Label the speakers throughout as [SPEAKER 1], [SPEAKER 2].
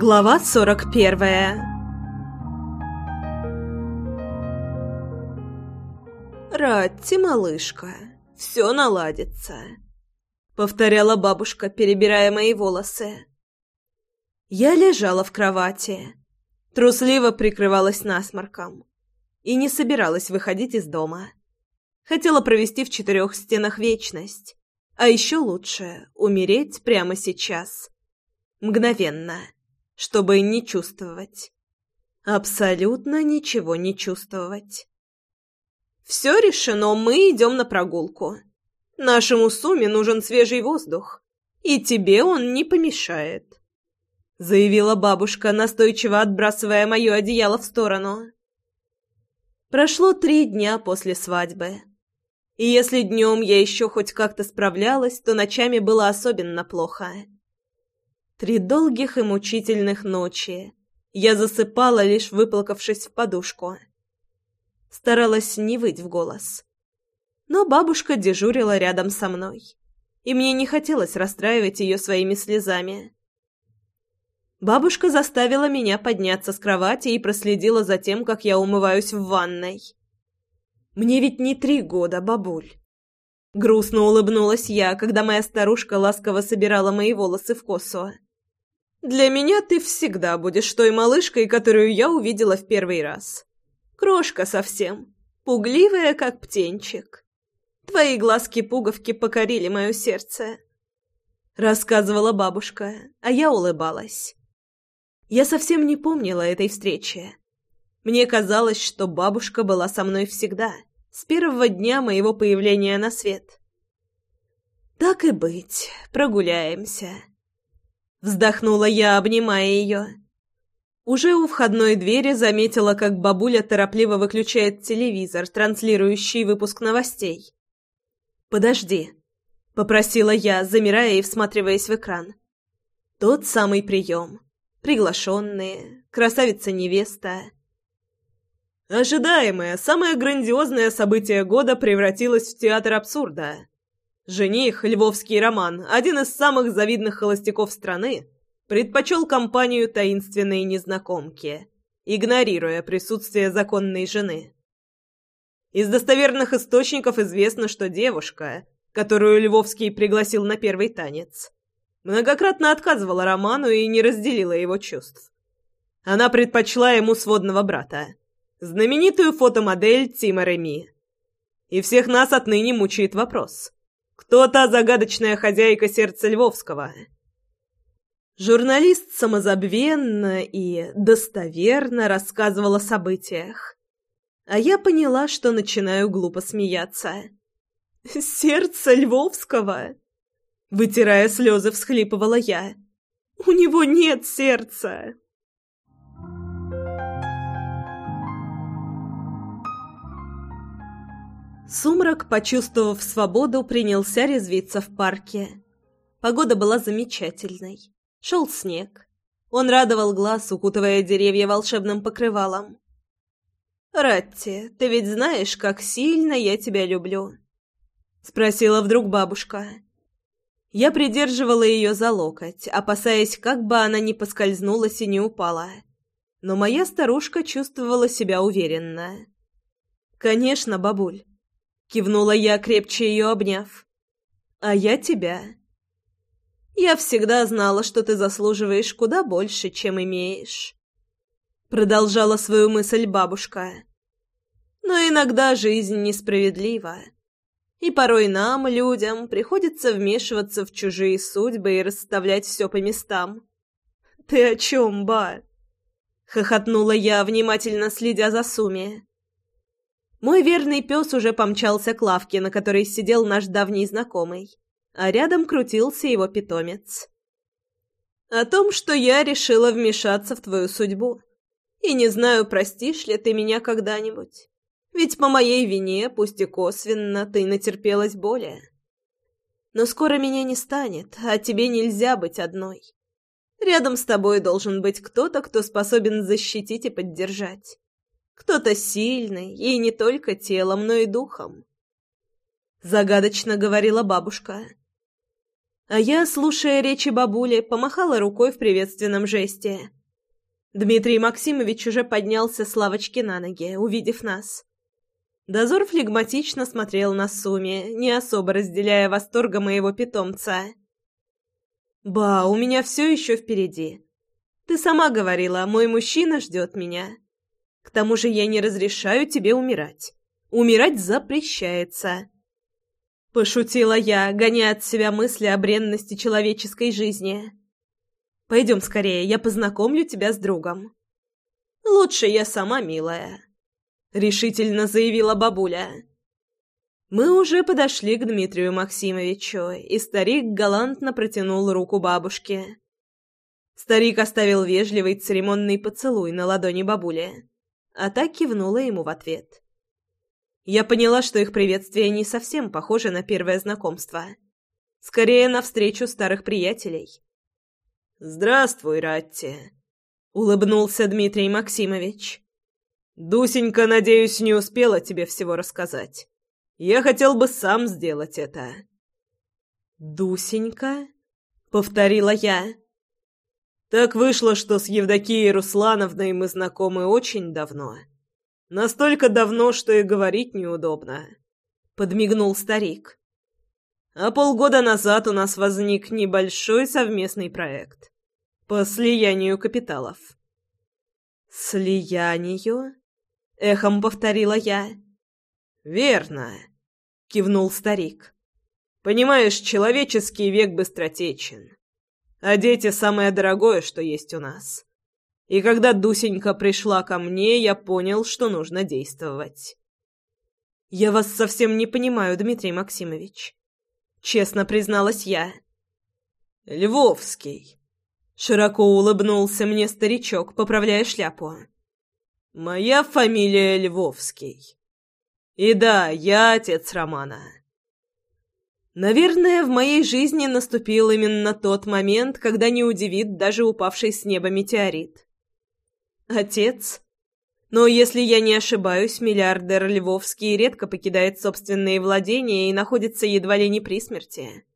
[SPEAKER 1] Глава сорок первая «Ратти, малышка, все наладится», — повторяла бабушка, перебирая мои волосы. Я лежала в кровати, трусливо прикрывалась насморком и не собиралась выходить из дома. Хотела провести в четырех стенах вечность, а еще лучше умереть прямо сейчас. Мгновенно чтобы не чувствовать. Абсолютно ничего не чувствовать. «Все решено, мы идем на прогулку. Нашему Суме нужен свежий воздух, и тебе он не помешает», — заявила бабушка, настойчиво отбрасывая мое одеяло в сторону. Прошло три дня после свадьбы. И если днем я еще хоть как-то справлялась, то ночами было особенно плохо. Три долгих и мучительных ночи я засыпала, лишь выплакавшись в подушку. Старалась не выть в голос. Но бабушка дежурила рядом со мной, и мне не хотелось расстраивать ее своими слезами. Бабушка заставила меня подняться с кровати и проследила за тем, как я умываюсь в ванной. «Мне ведь не три года, бабуль». Грустно улыбнулась я, когда моя старушка ласково собирала мои волосы в косу. Для меня ты всегда будешь той малышкой, которую я увидела в первый раз. Крошка совсем, пугливая, как птенчик. Твои глазки-пуговки покорили мое сердце. Рассказывала бабушка, а я улыбалась. Я совсем не помнила этой встречи. Мне казалось, что бабушка была со мной всегда, с первого дня моего появления на свет. Так и быть, прогуляемся. Вздохнула я, обнимая ее. Уже у входной двери заметила, как бабуля торопливо выключает телевизор, транслирующий выпуск новостей. «Подожди», — попросила я, замирая и всматриваясь в экран. «Тот самый прием. Приглашенные, красавица-невеста». Ожидаемое, самое грандиозное событие года превратилось в театр абсурда. Жених, львовский роман, один из самых завидных холостяков страны, предпочел компанию таинственной незнакомки, игнорируя присутствие законной жены. Из достоверных источников известно, что девушка, которую Львовский пригласил на первый танец, многократно отказывала Роману и не разделила его чувств. Она предпочла ему сводного брата, знаменитую фотомодель Тима Реми. И всех нас отныне мучает вопрос – кто та загадочная хозяйка сердца Львовского? Журналист самозабвенно и достоверно рассказывал о событиях. А я поняла, что начинаю глупо смеяться. «Сердце Львовского?» Вытирая слезы, всхлипывала я. «У него нет сердца!» Сумрак, почувствовав свободу, принялся резвиться в парке. Погода была замечательной. Шел снег. Он радовал глаз, укутывая деревья волшебным покрывалом. «Ратти, ты ведь знаешь, как сильно я тебя люблю?» — спросила вдруг бабушка. Я придерживала ее за локоть, опасаясь, как бы она не поскользнулась и не упала. Но моя старушка чувствовала себя уверенно. «Конечно, бабуль. Кивнула я, крепче ее обняв. «А я тебя». «Я всегда знала, что ты заслуживаешь куда больше, чем имеешь». Продолжала свою мысль бабушка. «Но иногда жизнь несправедлива. И порой нам, людям, приходится вмешиваться в чужие судьбы и расставлять все по местам». «Ты о чем, ба?» — хохотнула я, внимательно следя за Суми. Мой верный пес уже помчался к лавке, на которой сидел наш давний знакомый, а рядом крутился его питомец. «О том, что я решила вмешаться в твою судьбу. И не знаю, простишь ли ты меня когда-нибудь. Ведь по моей вине, пусть и косвенно, ты натерпелась боли. Но скоро меня не станет, а тебе нельзя быть одной. Рядом с тобой должен быть кто-то, кто способен защитить и поддержать. Кто-то сильный, и не только телом, но и духом. Загадочно говорила бабушка. А я, слушая речи бабули, помахала рукой в приветственном жесте. Дмитрий Максимович уже поднялся с лавочки на ноги, увидев нас. Дозор флегматично смотрел на Суми, не особо разделяя восторга моего питомца. «Ба, у меня все еще впереди. Ты сама говорила, мой мужчина ждет меня. К тому же я не разрешаю тебе умирать. Умирать запрещается». Пошутила я, гоняя от себя мысли о бренности человеческой жизни. «Пойдем скорее, я познакомлю тебя с другом». «Лучше я сама, милая», — решительно заявила бабуля. Мы уже подошли к Дмитрию Максимовичу, и старик галантно протянул руку бабушке. Старик оставил вежливый церемонный поцелуй на ладони бабули, а та кивнула ему в ответ. Я поняла, что их приветствие не совсем похоже на первое знакомство. Скорее, на встречу старых приятелей. «Здравствуй, Ратти», — улыбнулся Дмитрий Максимович. «Дусенька, надеюсь, не успела тебе всего рассказать. Я хотел бы сам сделать это». «Дусенька?» — повторила я. «Так вышло, что с Евдокией Руслановной мы знакомы очень давно». Настолько давно, что и говорить неудобно. Подмигнул старик. А полгода назад у нас возник небольшой совместный проект по слиянию капиталов. «Слиянию?» — эхом повторила я. «Верно», — кивнул старик. «Понимаешь, человеческий век быстротечен, а дети — самое дорогое, что есть у нас. И когда Дусенька пришла ко мне, я понял, что нужно действовать. «Я вас совсем не понимаю, Дмитрий Максимович», — честно призналась я. «Львовский», — широко улыбнулся мне старичок, поправляя шляпу. «Моя фамилия Львовский. И да, я отец Романа». Наверное, в моей жизни наступил именно тот момент, когда не удивит даже упавший с неба метеорит. Отец? Но если я не ошибаюсь, миллиардер Львовский редко покидает собственные владения и находится едва ли не при смерти.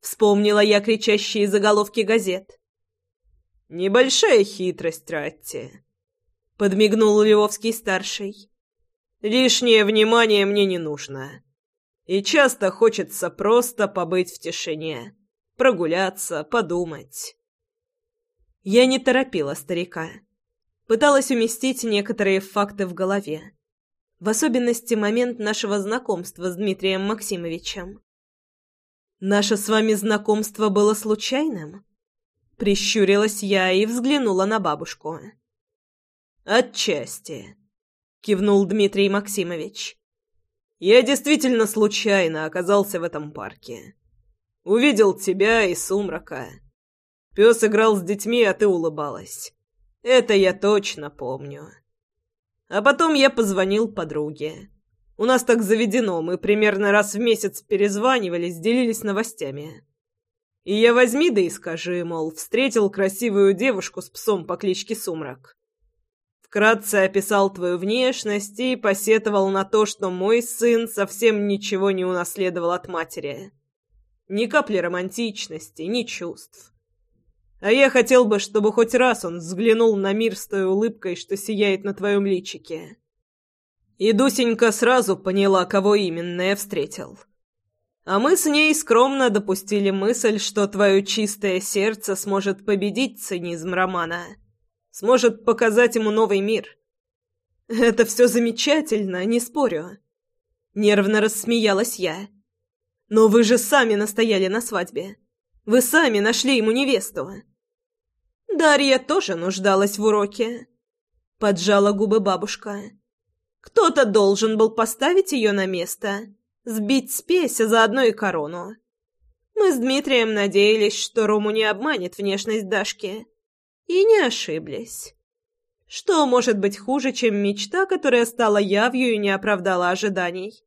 [SPEAKER 1] Вспомнила я кричащие заголовки газет. «Небольшая хитрость, Ратти», — подмигнул Львовский-старший. «Лишнее внимание мне не нужно. И часто хочется просто побыть в тишине, прогуляться, подумать». Я не торопила старика. Пыталась уместить некоторые факты в голове. В особенности момент нашего знакомства с Дмитрием Максимовичем. «Наше с вами знакомство было случайным?» Прищурилась я и взглянула на бабушку. «Отчасти», — кивнул Дмитрий Максимович. «Я действительно случайно оказался в этом парке. Увидел тебя и сумрака. Пес играл с детьми, а ты улыбалась. Это я точно помню. А потом я позвонил подруге. У нас так заведено, мы примерно раз в месяц перезванивались, делились новостями. И я возьми да и скажи, мол, встретил красивую девушку с псом по кличке Сумрак. Вкратце описал твою внешность и посетовал на то, что мой сын совсем ничего не унаследовал от матери. Ни капли романтичности, ни чувств. А я хотел бы, чтобы хоть раз он взглянул на мир с той улыбкой, что сияет на твоем личике. И Дусенька сразу поняла, кого именно я встретил. А мы с ней скромно допустили мысль, что твое чистое сердце сможет победить цинизм Романа, сможет показать ему новый мир. Это все замечательно, не спорю. Нервно рассмеялась я. Но вы же сами настояли на свадьбе. Вы сами нашли ему невесту. Дарья тоже нуждалась в уроке. Поджала губы бабушка. Кто-то должен был поставить ее на место, сбить спесь, а заодно и корону. Мы с Дмитрием надеялись, что Рому не обманет внешность Дашки. И не ошиблись. Что может быть хуже, чем мечта, которая стала явью и не оправдала ожиданий?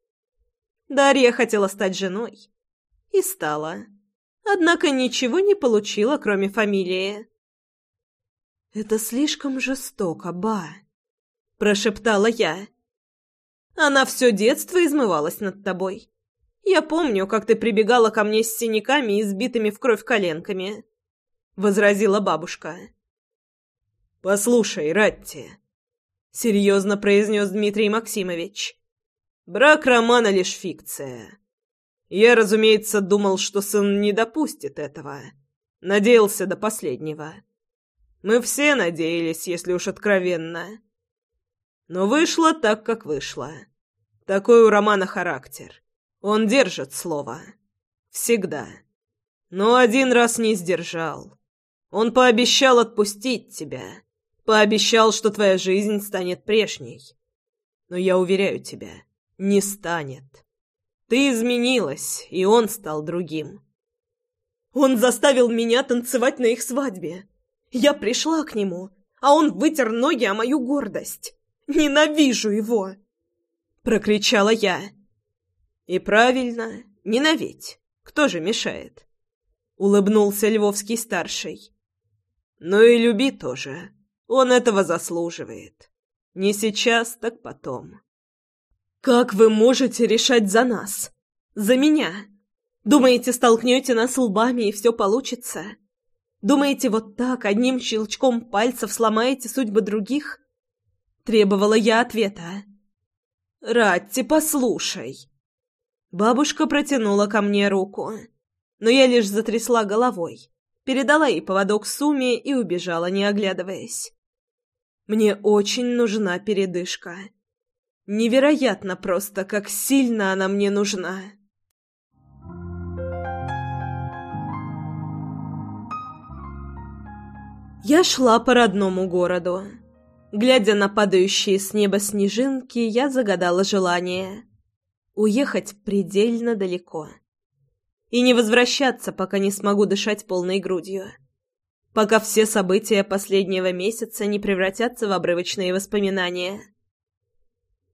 [SPEAKER 1] Дарья хотела стать женой. И стала однако ничего не получила, кроме фамилии. «Это слишком жестоко, ба», — прошептала я. «Она все детство измывалась над тобой. Я помню, как ты прибегала ко мне с синяками и сбитыми в кровь коленками», — возразила бабушка.
[SPEAKER 2] «Послушай, Ратти», — серьезно произнес Дмитрий Максимович, — «брак Романа лишь фикция. Я, разумеется, думал, что сын не допустит этого. Надеялся до последнего. Мы все надеялись, если уж откровенно. Но вышло так, как вышло. Такой у Романа характер. Он держит слово. Всегда. Но один раз не сдержал. Он пообещал отпустить тебя. Пообещал, что твоя жизнь станет прежней. Но я уверяю тебя, не станет. Ты изменилась, и он стал другим.
[SPEAKER 1] Он заставил меня танцевать на их свадьбе. Я пришла к нему, а он вытер ноги о мою гордость. Ненавижу его!» Прокричала я.
[SPEAKER 2] «И правильно, ненавидь. Кто же мешает?» Улыбнулся Львовский-старший. «Ну и люби тоже. Он этого заслуживает. Не сейчас, так потом».
[SPEAKER 1] «Как вы можете решать за нас? За меня? Думаете, столкнете нас лбами и все получится? Думаете, вот так, одним щелчком пальцев сломаете судьбы других?» Требовала я ответа. «Ратти, послушай!» Бабушка протянула ко мне руку, но я лишь затрясла головой, передала ей поводок Суме и убежала, не оглядываясь. Мне очень нужна передышка. Невероятно просто, как сильно она мне нужна. Я шла по родному городу. Глядя на падающие с неба снежинки, я загадала желание уехать предельно далеко. И не возвращаться, пока не смогу дышать полной грудью. Пока все события последнего месяца не превратятся в обрывочные воспоминания.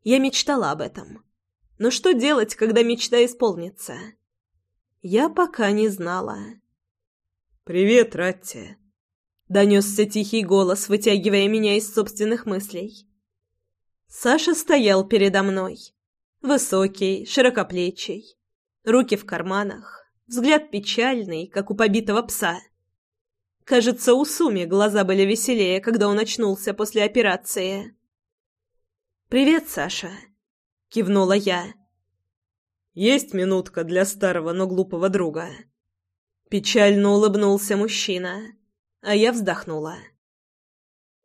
[SPEAKER 1] Я мечтала об этом. Но что делать, когда мечта исполнится? Я пока не знала.
[SPEAKER 2] «Привет, Ратти!»
[SPEAKER 1] — донесся тихий голос, вытягивая меня из собственных мыслей. Саша стоял передо мной. Высокий, широкоплечий, руки в карманах, взгляд печальный, как у побитого пса. Кажется, у Суми глаза были веселее, когда он очнулся после операции. «Привет, Саша», — кивнула я.
[SPEAKER 2] «Есть минутка для старого, но глупого друга?»
[SPEAKER 1] Печально улыбнулся мужчина, а я вздохнула.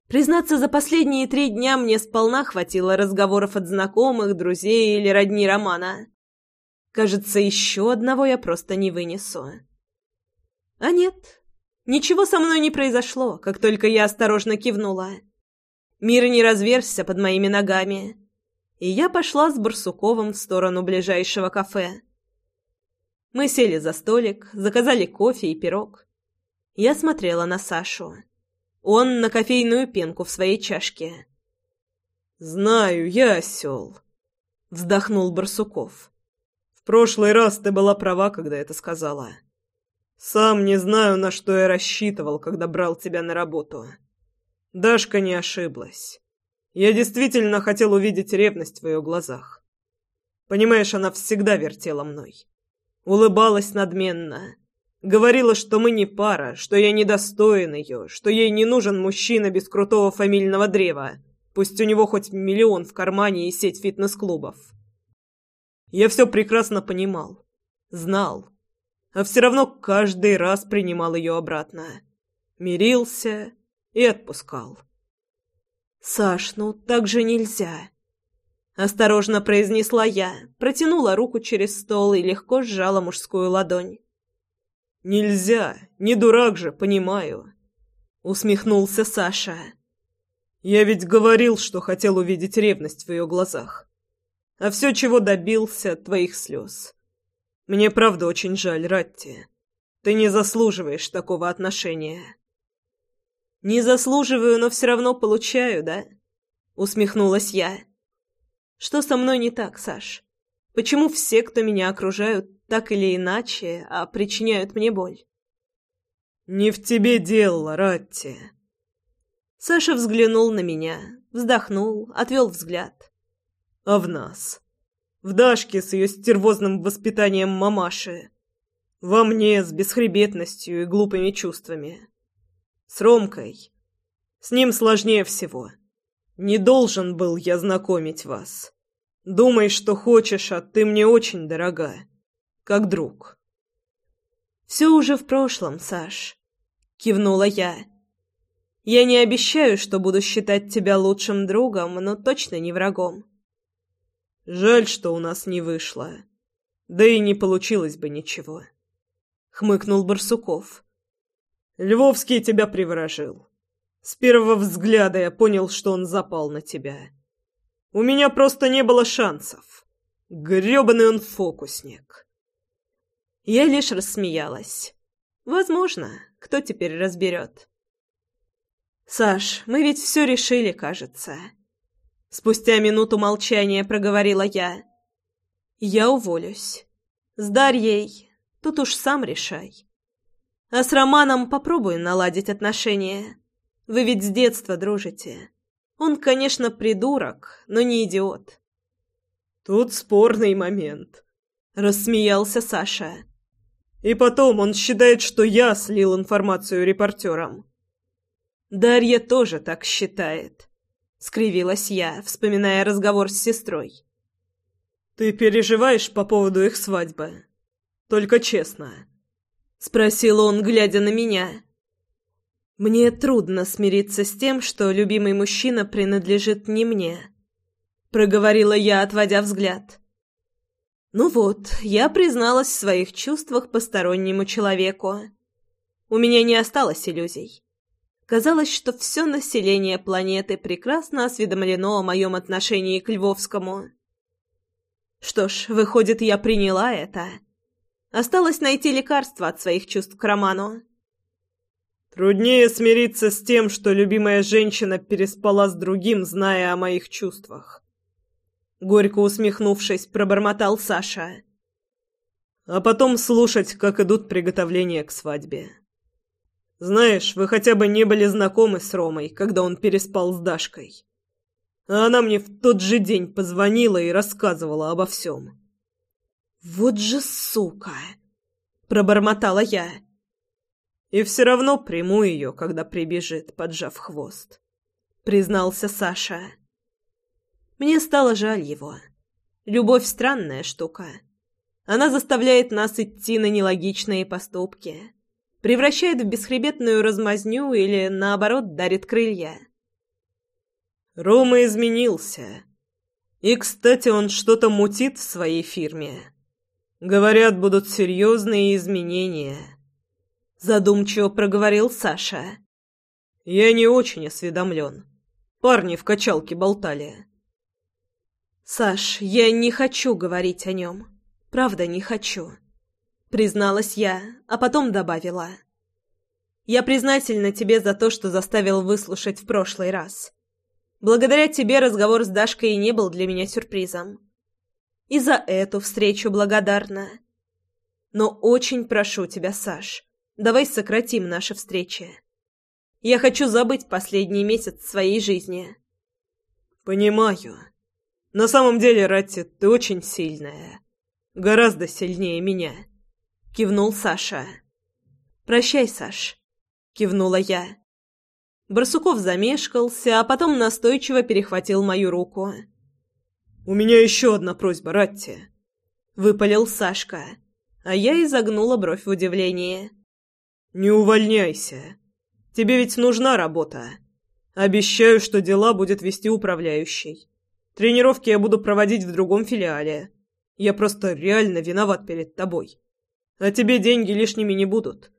[SPEAKER 1] Признаться, за последние три дня мне сполна хватило разговоров от знакомых, друзей или родни Романа. Кажется, еще одного я просто не вынесу. А нет, ничего со мной не произошло, как только я осторожно кивнула. Мир не разверзся под моими ногами, и я пошла с Барсуковым в сторону ближайшего кафе. Мы сели за столик, заказали кофе и пирог. Я смотрела на Сашу. Он на кофейную пенку в своей чашке.
[SPEAKER 2] «Знаю, я осел», — вздохнул Барсуков. «В прошлый раз ты была права, когда это сказала. Сам не знаю, на что я рассчитывал, когда брал тебя на работу. Дашка не ошиблась. Я действительно хотел увидеть ревность в ее глазах. Понимаешь, она всегда вертела мной. Улыбалась надменно, Говорила, что мы не пара, что я недостоин ее, что ей не нужен мужчина без крутого фамильного древа, пусть у него хоть миллион в кармане и сеть фитнес-клубов. Я все прекрасно понимал, знал, а все равно каждый раз принимал ее обратно. Мирился и отпускал.
[SPEAKER 1] «Саш, ну так же нельзя!» Осторожно произнесла я, протянула руку через стол и легко сжала мужскую ладонь.
[SPEAKER 2] «Нельзя! Не дурак же, понимаю!» Усмехнулся Саша. «Я ведь говорил, что хотел увидеть ревность в ее глазах. А все, чего добился, твоих слез. Мне правда очень жаль, Ратти. Ты не заслуживаешь такого отношения».
[SPEAKER 1] «Не заслуживаю, но все равно получаю, да?» Усмехнулась я. «Что со мной не так, Саш? Почему все, кто меня окружают, так или иначе, а причиняют мне боль.
[SPEAKER 2] «Не в тебе дело, Ратти!»
[SPEAKER 1] Саша взглянул на меня, вздохнул, отвел взгляд.
[SPEAKER 2] «А в нас? В Дашке с ее стервозным воспитанием мамаши. Во мне с бесхребетностью и глупыми чувствами. С Ромкой. С ним сложнее всего. Не должен был я знакомить вас. Думай, что хочешь, а ты мне очень дорога. Как друг.
[SPEAKER 1] Все уже в прошлом, Саш. Кивнула я. Я не обещаю, что буду считать тебя лучшим другом, но точно не врагом.
[SPEAKER 2] Жаль, что у нас не вышло. Да и не получилось бы ничего. Хмыкнул Барсуков. Львовский тебя приворожил. С первого взгляда я понял, что он запал на тебя. У меня просто не было шансов. Грёбаный он фокусник.
[SPEAKER 1] Я лишь рассмеялась. Возможно, кто теперь разберет. «Саш, мы ведь все решили, кажется». Спустя минуту молчания проговорила я. «Я уволюсь. С Дарьей тут уж сам решай. А с Романом попробую наладить отношения. Вы ведь с детства дружите. Он, конечно, придурок, но не идиот».
[SPEAKER 2] «Тут спорный момент», — рассмеялся Саша. «И потом он считает, что я слил информацию репортерам».
[SPEAKER 1] «Дарья тоже так считает», — скривилась я, вспоминая разговор с сестрой.
[SPEAKER 2] «Ты переживаешь по поводу их свадьбы? Только честно», — спросил он, глядя на меня.
[SPEAKER 1] «Мне трудно смириться с тем, что любимый мужчина принадлежит не мне», — проговорила я, отводя взгляд. «Ну вот, я призналась в своих чувствах постороннему человеку. У меня не осталось иллюзий». Казалось, что все население планеты прекрасно осведомлено о моем отношении к Львовскому. Что ж, выходит, я приняла это. Осталось найти лекарство от своих чувств к Роману.
[SPEAKER 2] Труднее смириться с тем, что любимая женщина переспала с другим, зная о моих чувствах. Горько усмехнувшись, пробормотал Саша. А потом слушать, как идут приготовления к свадьбе. Знаешь, вы хотя бы не были знакомы с Ромой, когда он переспал с Дашкой. А она мне в тот же день позвонила и рассказывала обо всем.
[SPEAKER 1] «Вот же сука!» — пробормотала я.
[SPEAKER 2] «И все равно приму ее, когда прибежит, поджав хвост», — признался Саша.
[SPEAKER 1] Мне стало жаль его. Любовь — странная штука. Она заставляет нас идти на нелогичные поступки превращает в бесхребетную размазню или, наоборот, дарит крылья.
[SPEAKER 2] Рома изменился. И, кстати, он что-то мутит в своей фирме. Говорят, будут серьезные изменения.
[SPEAKER 1] Задумчиво проговорил Саша.
[SPEAKER 2] Я не очень осведомлен. Парни в качалке болтали.
[SPEAKER 1] Саш, я не хочу говорить о нем. Правда, не хочу призналась я, а потом добавила. «Я признательна тебе за то, что заставил выслушать в прошлый раз. Благодаря тебе разговор с Дашкой не был для меня сюрпризом. И за эту встречу благодарна. Но очень прошу тебя, Саш, давай сократим наши встречи. Я хочу забыть последний месяц своей жизни».
[SPEAKER 2] «Понимаю. На самом деле, Ратти, ты очень сильная. Гораздо сильнее меня».
[SPEAKER 1] — кивнул Саша. «Прощай, Саш», — кивнула я. Барсуков замешкался, а потом настойчиво перехватил мою руку.
[SPEAKER 2] «У меня еще одна просьба, Ратти», —
[SPEAKER 1] выпалил Сашка, а я изогнула бровь в удивлении.
[SPEAKER 2] «Не увольняйся. Тебе ведь нужна работа. Обещаю, что дела будет вести управляющий. Тренировки я буду проводить в другом филиале. Я просто реально виноват перед тобой». А тебе деньги лишними не будут.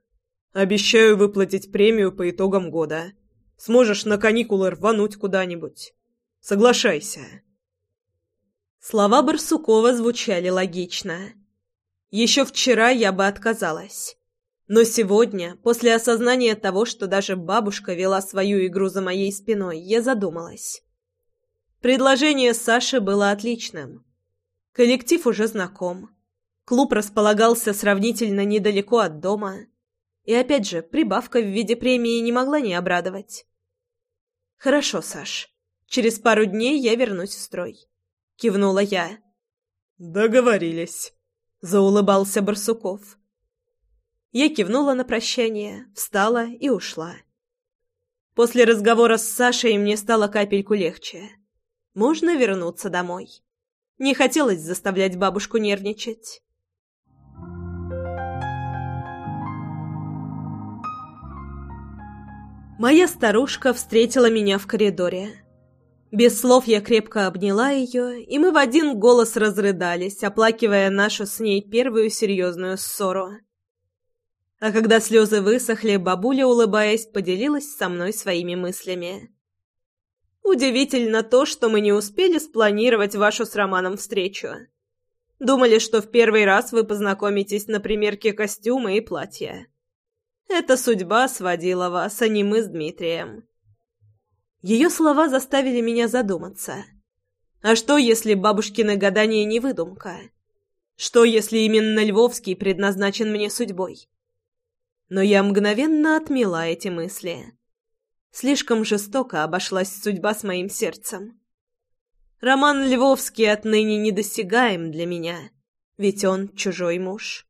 [SPEAKER 2] Обещаю выплатить премию по итогам года. Сможешь на каникулы рвануть куда-нибудь. Соглашайся».
[SPEAKER 1] Слова Барсукова звучали логично. Еще вчера я бы отказалась. Но сегодня, после осознания того, что даже бабушка вела свою игру за моей спиной, я задумалась. Предложение Саши было отличным. Коллектив уже знаком. Клуб располагался сравнительно недалеко от дома. И опять же, прибавка в виде премии не могла не обрадовать. «Хорошо, Саш. Через пару дней я вернусь в строй», — кивнула я.
[SPEAKER 2] «Договорились», — заулыбался Барсуков.
[SPEAKER 1] Я кивнула на прощание, встала и ушла. После разговора с Сашей мне стало капельку легче. Можно вернуться домой. Не хотелось заставлять бабушку нервничать. Моя старушка встретила меня в коридоре. Без слов я крепко обняла ее, и мы в один голос разрыдались, оплакивая нашу с ней первую серьезную ссору. А когда слезы высохли, бабуля, улыбаясь, поделилась со мной своими мыслями. «Удивительно то, что мы не успели спланировать вашу с Романом встречу. Думали, что в первый раз вы познакомитесь на примерке костюма и платья. Эта судьба сводила вас, а не мы с Дмитрием. Ее слова заставили меня задуматься. А что, если бабушкины гадания не выдумка? Что, если именно Львовский предназначен мне судьбой? Но я мгновенно отмела эти мысли. Слишком жестоко обошлась судьба с моим сердцем. Роман Львовский отныне недосягаем для меня, ведь он чужой муж.